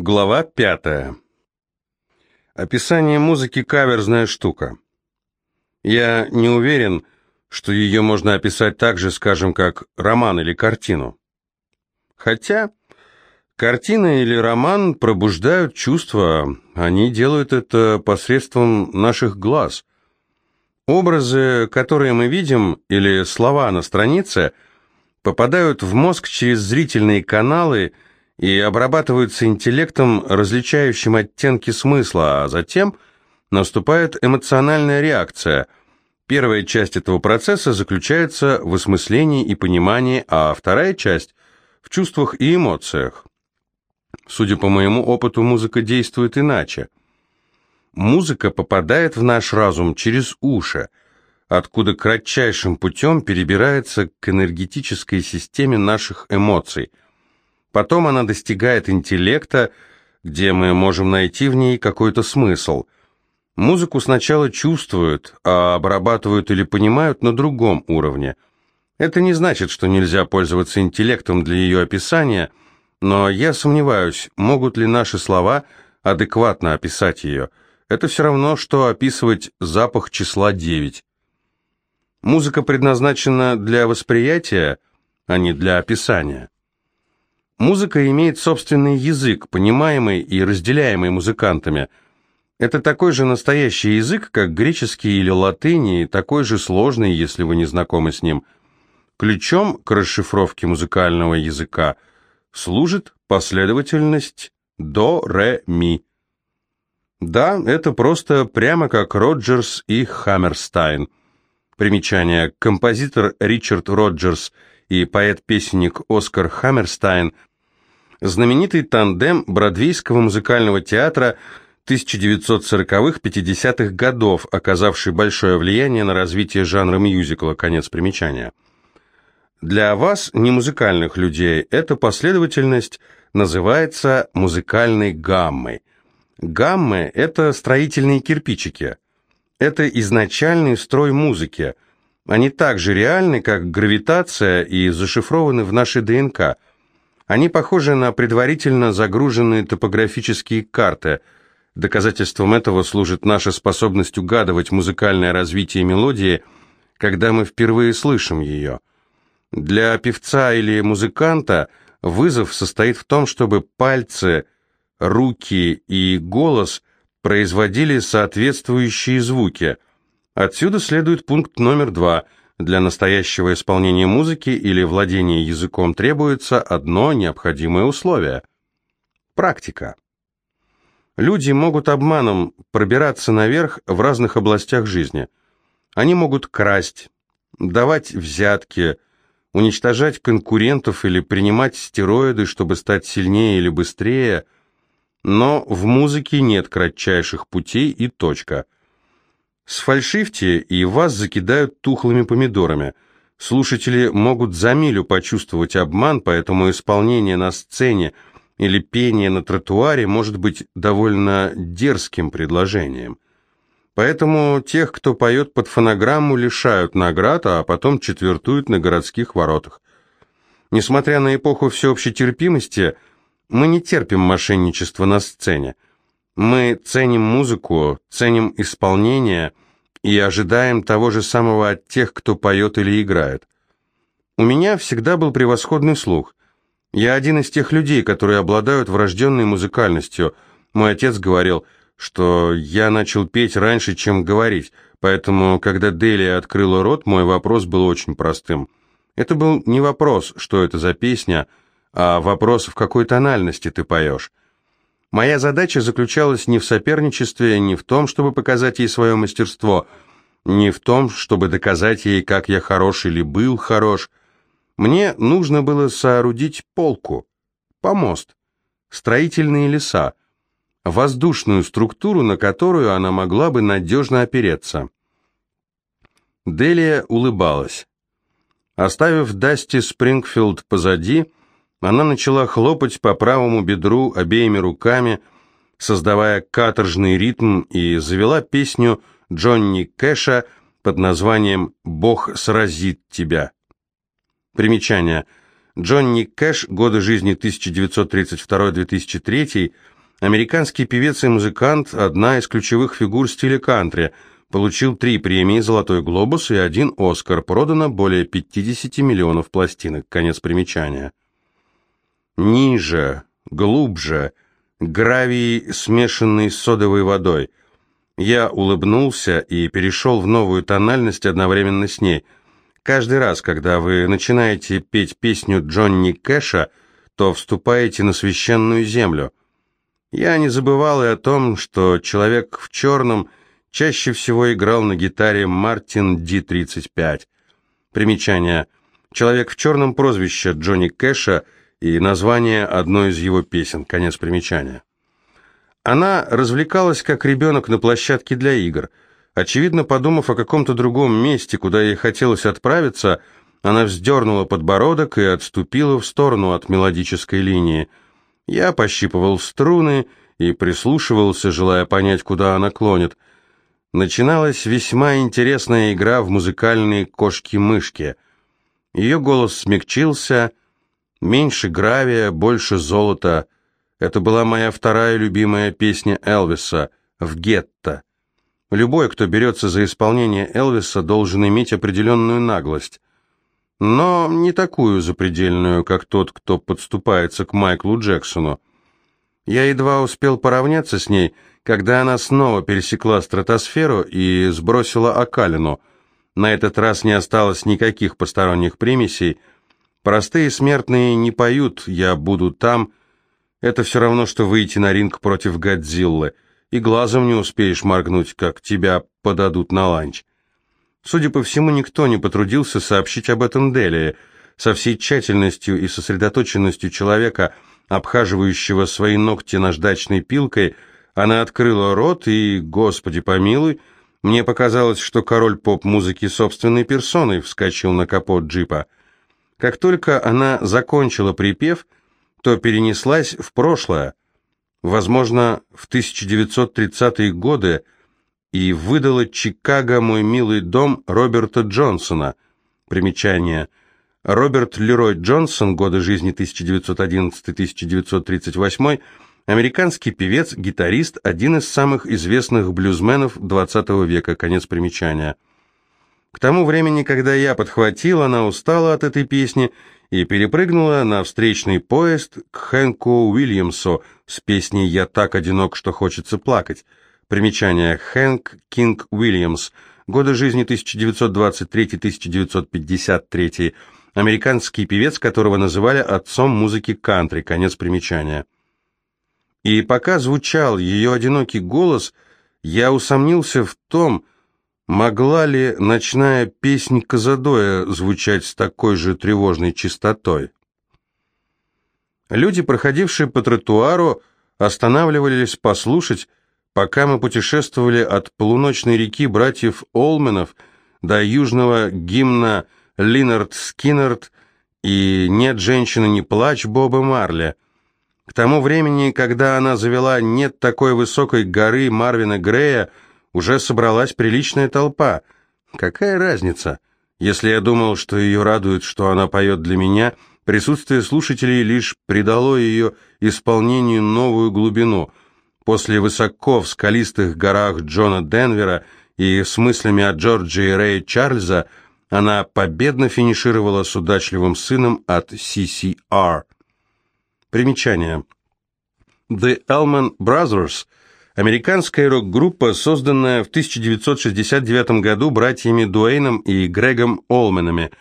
Глава пятая. Описание музыки – каверзная штука. Я не уверен, что ее можно описать так же, скажем, как роман или картину. Хотя картина или роман пробуждают чувства, они делают это посредством наших глаз. Образы, которые мы видим, или слова на странице, попадают в мозг через зрительные каналы – и обрабатываются интеллектом, различающим оттенки смысла, а затем наступает эмоциональная реакция. Первая часть этого процесса заключается в осмыслении и понимании, а вторая часть – в чувствах и эмоциях. Судя по моему опыту, музыка действует иначе. Музыка попадает в наш разум через уши, откуда кратчайшим путем перебирается к энергетической системе наших эмоций – Потом она достигает интеллекта, где мы можем найти в ней какой-то смысл. Музыку сначала чувствуют, а обрабатывают или понимают на другом уровне. Это не значит, что нельзя пользоваться интеллектом для ее описания, но я сомневаюсь, могут ли наши слова адекватно описать ее. Это все равно, что описывать запах числа 9. Музыка предназначена для восприятия, а не для описания. Музыка имеет собственный язык, понимаемый и разделяемый музыкантами. Это такой же настоящий язык, как греческий или латынь, и такой же сложный, если вы не знакомы с ним. Ключом к расшифровке музыкального языка служит последовательность до, ре, ми. Да, это просто прямо как Роджерс и Хаммерстайн. Примечание. Композитор Ричард Роджерс и поэт-песенник Оскар Хаммерстайн – знаменитый тандем Бродвейского музыкального театра 1940-50-х годов, оказавший большое влияние на развитие жанра мюзикла, конец примечания. Для вас, не музыкальных людей, эта последовательность называется музыкальной гаммой. Гаммы – это строительные кирпичики. Это изначальный строй музыки. Они так же реальны, как гравитация и зашифрованы в нашей ДНК – они похожи на предварительно загруженные топографические карты. Доказательством этого служит наша способность угадывать музыкальное развитие мелодии, когда мы впервые слышим ее. Для певца или музыканта вызов состоит в том, чтобы пальцы, руки и голос производили соответствующие звуки. Отсюда следует пункт номер два – для настоящего исполнения музыки или владения языком требуется одно необходимое условие – практика. Люди могут обманом пробираться наверх в разных областях жизни. Они могут красть, давать взятки, уничтожать конкурентов или принимать стероиды, чтобы стать сильнее или быстрее, но в музыке нет кратчайших путей и точка – Сфальшивьте, и вас закидают тухлыми помидорами. Слушатели могут за милю почувствовать обман, поэтому исполнение на сцене или пение на тротуаре может быть довольно дерзким предложением. Поэтому тех, кто поет под фонограмму, лишают наград, а потом четвертуют на городских воротах. Несмотря на эпоху всеобщей терпимости, мы не терпим мошенничество на сцене. Мы ценим музыку, ценим исполнение и ожидаем того же самого от тех, кто поет или играет. У меня всегда был превосходный слух. Я один из тех людей, которые обладают врожденной музыкальностью. Мой отец говорил, что я начал петь раньше, чем говорить, поэтому, когда Делия открыла рот, мой вопрос был очень простым. Это был не вопрос, что это за песня, а вопрос, в какой тональности ты поешь. Моя задача заключалась не в соперничестве, не в том, чтобы показать ей свое мастерство, не в том, чтобы доказать ей, как я хорош или был хорош. Мне нужно было соорудить полку, помост, строительные леса, воздушную структуру, на которую она могла бы надежно опереться. Делия улыбалась. Оставив Дасти Спрингфилд позади, она начала хлопать по правому бедру обеими руками, создавая каторжный ритм, и завела песню Джонни Кэша под названием «Бог сразит тебя». Примечание. Джонни Кэш, годы жизни 1932-2003, американский певец и музыкант, одна из ключевых фигур стиля кантри, получил три премии «Золотой глобус» и один «Оскар», продано более 50 миллионов пластинок, конец примечания. Ниже, глубже, гравий, смешанный с содовой водой. Я улыбнулся и перешел в новую тональность одновременно с ней – Каждый раз, когда вы начинаете петь песню Джонни Кэша, то вступаете на священную землю. Я не забывал и о том, что человек в черном чаще всего играл на гитаре Мартин Ди-35. Примечание. Человек в черном прозвище Джонни Кэша и название одной из его песен. Конец примечания. Она развлекалась как ребенок на площадке для игр – Очевидно, подумав о каком-то другом месте, куда ей хотелось отправиться, она вздернула подбородок и отступила в сторону от мелодической линии. Я пощипывал струны и прислушивался, желая понять, куда она клонит. Начиналась весьма интересная игра в музыкальные кошки-мышки. Ее голос смягчился, меньше гравия, больше золота. Это была моя вторая любимая песня Элвиса «В гетто». Любой, кто берется за исполнение Элвиса, должен иметь определенную наглость. Но не такую запредельную, как тот, кто подступается к Майклу Джексону. Я едва успел поравняться с ней, когда она снова пересекла стратосферу и сбросила окалину. На этот раз не осталось никаких посторонних примесей. Простые смертные не поют «Я буду там». Это все равно, что выйти на ринг против Годзиллы – и глазом не успеешь моргнуть, как тебя подадут на ланч. Судя по всему, никто не потрудился сообщить об этом Делии. Со всей тщательностью и сосредоточенностью человека, обхаживающего свои ногти наждачной пилкой, она открыла рот и, господи помилуй, мне показалось, что король поп-музыки собственной персоной вскочил на капот джипа. Как только она закончила припев, то перенеслась в прошлое, возможно, в 1930-е годы, и выдала Чикаго «Мой милый дом» Роберта Джонсона. Примечание. Роберт Лерой Джонсон, годы жизни 1911-1938, американский певец, гитарист, один из самых известных блюзменов XX века, конец примечания. К тому времени, когда я подхватил, она устала от этой песни и перепрыгнула на встречный поезд к Хэнку Уильямсу с песней «Я так одинок, что хочется плакать». Примечание Хэнк Кинг Уильямс, годы жизни 1923-1953, американский певец, которого называли отцом музыки кантри, конец примечания. И пока звучал ее одинокий голос, я усомнился в том, что Могла ли ночная песнь Казадоя звучать с такой же тревожной частотой? Люди, проходившие по тротуару, останавливались послушать, пока мы путешествовали от полуночной реки братьев Олменов до южного гимна Линард Скиннерд и «Нет женщины, не плачь» Боба Марли. К тому времени, когда она завела «Нет такой высокой горы» Марвина Грея, уже собралась приличная толпа. Какая разница? Если я думал, что ее радует, что она поет для меня, присутствие слушателей лишь придало ее исполнению новую глубину. После высоко в скалистых горах Джона Денвера и с мыслями о Джорджи и Рэе Чарльза она победно финишировала с удачливым сыном от CCR. Примечание. The Elman Brothers – Американская рок-группа, созданная в 1969 году братьями Дуэйном и Грегом Олменами,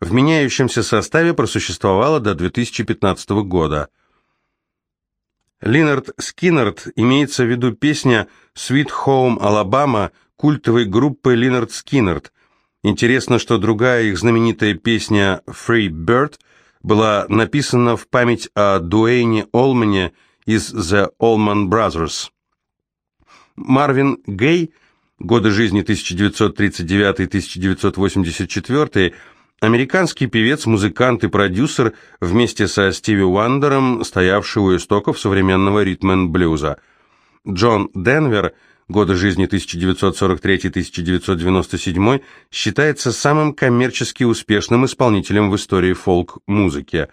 в меняющемся составе просуществовала до 2015 года. Линард Скиннерд имеется в виду песня «Sweet Home Alabama» культовой группы Линард Скиннерд. Интересно, что другая их знаменитая песня «Free Bird» была написана в память о Дуэйне Олмане из The Allman Brothers. Марвин Гей, годы жизни 1939-1984, американский певец, музыкант и продюсер, вместе со Стиви Уандером, стоявший у истоков современного ритм-н-блюза. Джон Денвер, годы жизни 1943-1997, считается самым коммерчески успешным исполнителем в истории фолк-музыки.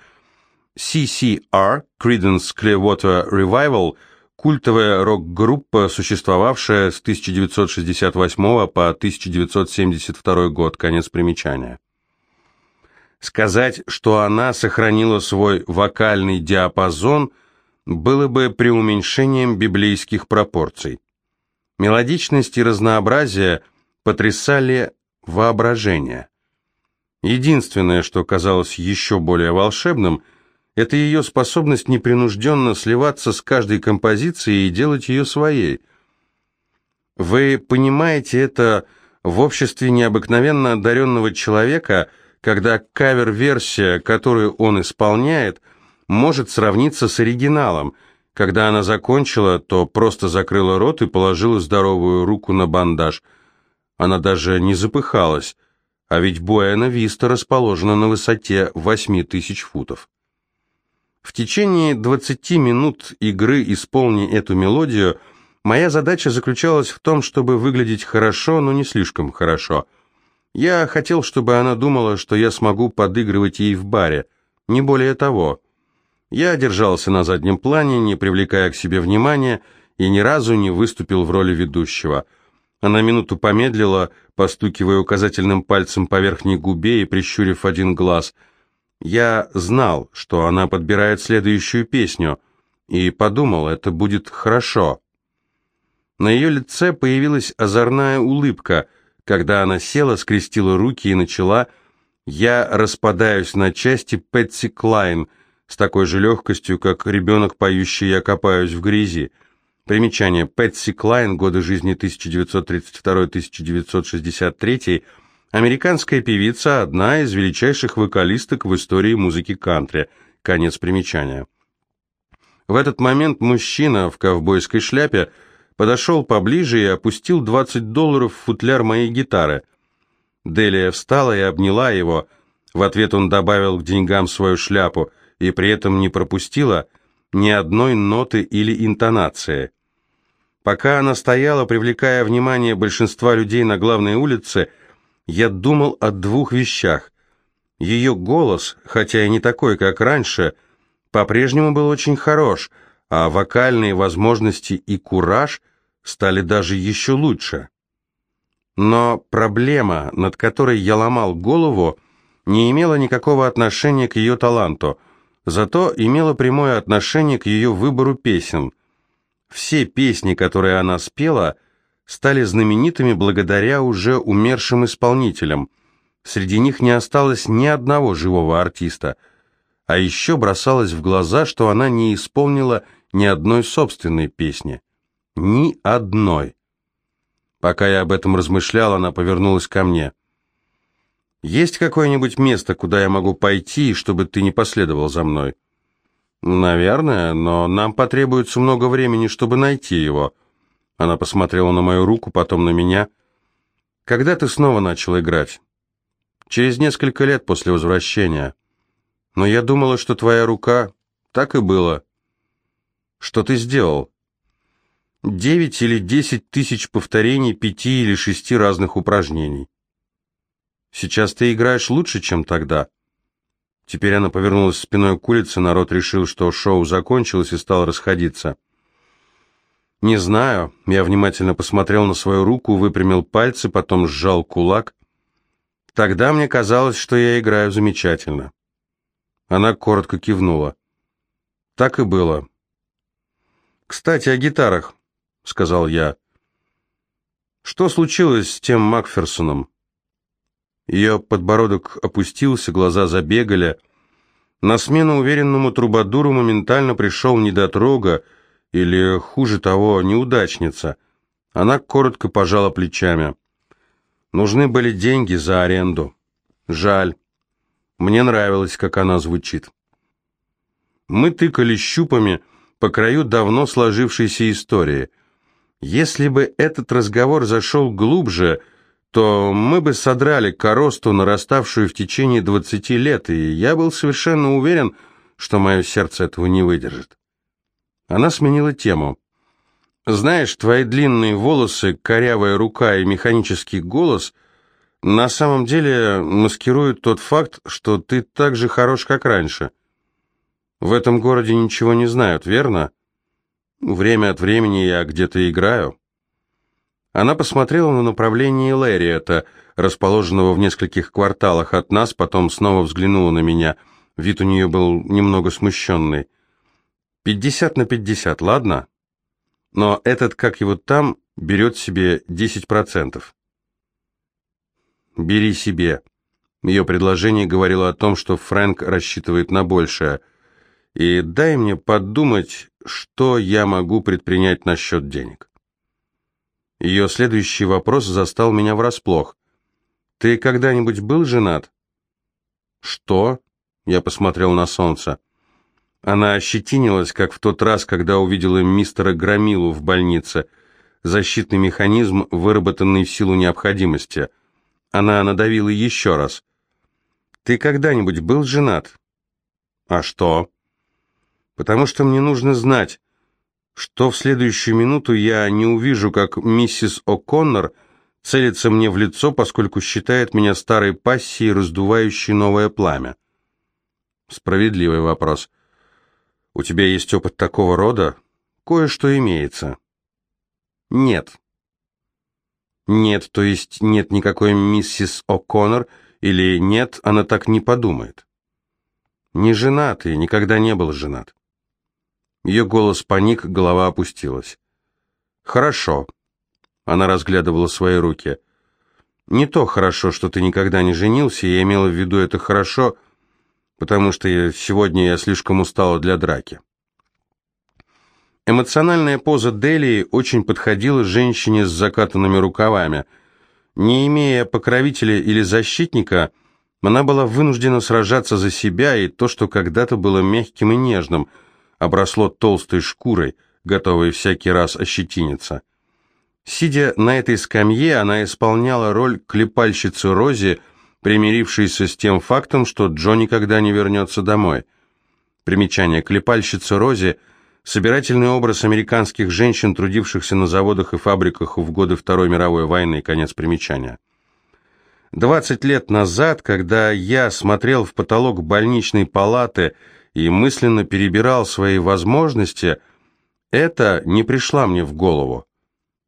CCR, Creedence Clearwater Revival, культовая рок-группа, существовавшая с 1968 по 1972 год, конец примечания. Сказать, что она сохранила свой вокальный диапазон, было бы преуменьшением библейских пропорций. Мелодичность и разнообразие потрясали воображение. Единственное, что казалось еще более волшебным, это ее способность непринужденно сливаться с каждой композицией и делать ее своей. Вы понимаете это в обществе необыкновенно одаренного человека – когда кавер-версия, которую он исполняет, может сравниться с оригиналом. Когда она закончила, то просто закрыла рот и положила здоровую руку на бандаж. Она даже не запыхалась, а ведь Буэна-Виста расположена на высоте 8 тысяч футов. В течение 20 минут игры «Исполни эту мелодию» моя задача заключалась в том, чтобы выглядеть хорошо, но не слишком хорошо – я хотел, чтобы она думала, что я смогу подыгрывать ей в баре, не более того. Я держался на заднем плане, не привлекая к себе внимания, и ни разу не выступил в роли ведущего. Она минуту помедлила, постукивая указательным пальцем по верхней губе и прищурив один глаз. Я знал, что она подбирает следующую песню, и подумал, это будет хорошо. На ее лице появилась озорная улыбка — когда она села, скрестила руки и начала «Я распадаюсь на части Пэтси Клайн» с такой же легкостью, как ребенок, поющий «Я копаюсь в грязи». Примечание. Пэтси Клайн, годы жизни 1932-1963, американская певица, одна из величайших вокалисток в истории музыки кантри. Конец примечания. В этот момент мужчина в ковбойской шляпе подошел поближе и опустил 20 долларов в футляр моей гитары. Делия встала и обняла его. В ответ он добавил к деньгам свою шляпу и при этом не пропустила ни одной ноты или интонации. Пока она стояла, привлекая внимание большинства людей на главной улице, я думал о двух вещах. Ее голос, хотя и не такой, как раньше, по-прежнему был очень хорош – а вокальные возможности и кураж стали даже еще лучше. Но проблема, над которой я ломал голову, не имела никакого отношения к ее таланту, зато имела прямое отношение к ее выбору песен. Все песни, которые она спела, стали знаменитыми благодаря уже умершим исполнителям. Среди них не осталось ни одного живого артиста. А еще бросалось в глаза, что она не исполнила ни одной собственной песни. Ни одной. Пока я об этом размышлял, она повернулась ко мне. «Есть какое-нибудь место, куда я могу пойти, чтобы ты не последовал за мной?» «Наверное, но нам потребуется много времени, чтобы найти его». Она посмотрела на мою руку, потом на меня. «Когда ты снова начал играть?» «Через несколько лет после возвращения. Но я думала, что твоя рука...» «Так и было. Что ты сделал? Девять или десять тысяч повторений пяти или шести разных упражнений. Сейчас ты играешь лучше, чем тогда. Теперь она повернулась спиной к улице, народ решил, что шоу закончилось и стал расходиться. Не знаю, я внимательно посмотрел на свою руку, выпрямил пальцы, потом сжал кулак. Тогда мне казалось, что я играю замечательно. Она коротко кивнула. Так и было. «Кстати, о гитарах», — сказал я. «Что случилось с тем Макферсоном?» Ее подбородок опустился, глаза забегали. На смену уверенному трубадуру моментально пришел недотрога, или, хуже того, неудачница. Она коротко пожала плечами. Нужны были деньги за аренду. Жаль. Мне нравилось, как она звучит. Мы тыкали щупами, — по краю давно сложившейся истории. Если бы этот разговор зашел глубже, то мы бы содрали коросту, нараставшую в течение двадцати лет, и я был совершенно уверен, что мое сердце этого не выдержит. Она сменила тему. Знаешь, твои длинные волосы, корявая рука и механический голос на самом деле маскируют тот факт, что ты так же хорош, как раньше. В этом городе ничего не знают, верно? Время от времени я где-то играю. Она посмотрела на направление Лэриэта, расположенного в нескольких кварталах от нас, потом снова взглянула на меня. Вид у нее был немного смущенный. «Пятьдесят на пятьдесят, ладно?» но этот, как его там, берет себе 10%. «Бери себе». Ее предложение говорило о том, что Фрэнк рассчитывает на большее. «И дай мне подумать, что я могу предпринять насчет денег». Ее следующий вопрос застал меня врасплох. «Ты когда-нибудь был женат?» «Что?» Я посмотрел на солнце. Она ощетинилась, как в тот раз, когда увидела мистера Громилу в больнице. Защитный механизм, выработанный в силу необходимости. Она надавила еще раз. «Ты когда-нибудь был женат?» «А что?» «Потому что мне нужно знать, что в следующую минуту я не увижу, как миссис О'Коннор целится мне в лицо, поскольку считает меня старой пассией, раздувающей новое пламя». Справедливый вопрос. У тебя есть опыт такого рода? Кое-что имеется. Нет. Нет, то есть нет никакой миссис О'Коннор, или нет, она так не подумает. Не женат и никогда не был женат. Ее голос паник, голова опустилась. Хорошо. Она разглядывала свои руки. Не то хорошо, что ты никогда не женился, я имела в виду это хорошо, потому что сегодня я слишком устала для драки. Эмоциональная поза Делии очень подходила женщине с закатанными рукавами. Не имея покровителя или защитника, она была вынуждена сражаться за себя, и то, что когда-то было мягким и нежным, обросло толстой шкурой, готовой всякий раз ощетиниться. Сидя на этой скамье, она исполняла роль клепальщицы Рози, примирившийся с тем фактом, что Джо никогда не вернется домой. Примечание. Клепальщица Рози – собирательный образ американских женщин, трудившихся на заводах и фабриках в годы Второй мировой войны. Конец примечания. Двадцать лет назад, когда я смотрел в потолок больничной палаты и мысленно перебирал свои возможности, это не пришла мне в голову.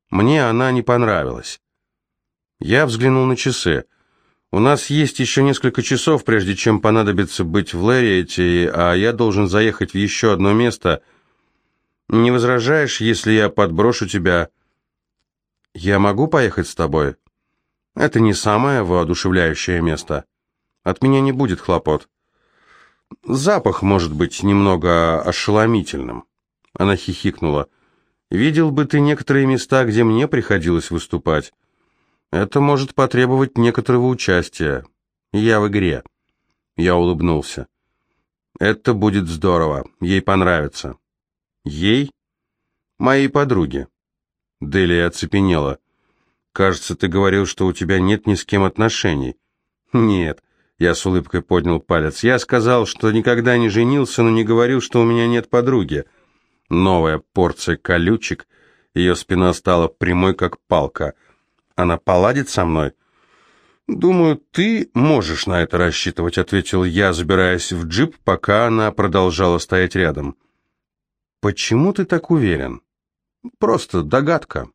Мне она не понравилась. Я взглянул на часы. У нас есть еще несколько часов, прежде чем понадобится быть в Лэриэте, а я должен заехать в еще одно место. Не возражаешь, если я подброшу тебя? Я могу поехать с тобой? Это не самое воодушевляющее место. От меня не будет хлопот. Запах может быть немного ошеломительным. Она хихикнула. Видел бы ты некоторые места, где мне приходилось выступать. Это может потребовать некоторого участия. Я в игре. Я улыбнулся. Это будет здорово. Ей понравится. Ей? Моей подруге. Делия оцепенела. Кажется, ты говорил, что у тебя нет ни с кем отношений. Нет. Я с улыбкой поднял палец. Я сказал, что никогда не женился, но не говорил, что у меня нет подруги. Новая порция колючек. Ее спина стала прямой, как палка — она поладит со мной?» «Думаю, ты можешь на это рассчитывать», — ответил я, забираясь в джип, пока она продолжала стоять рядом. «Почему ты так уверен?» «Просто догадка».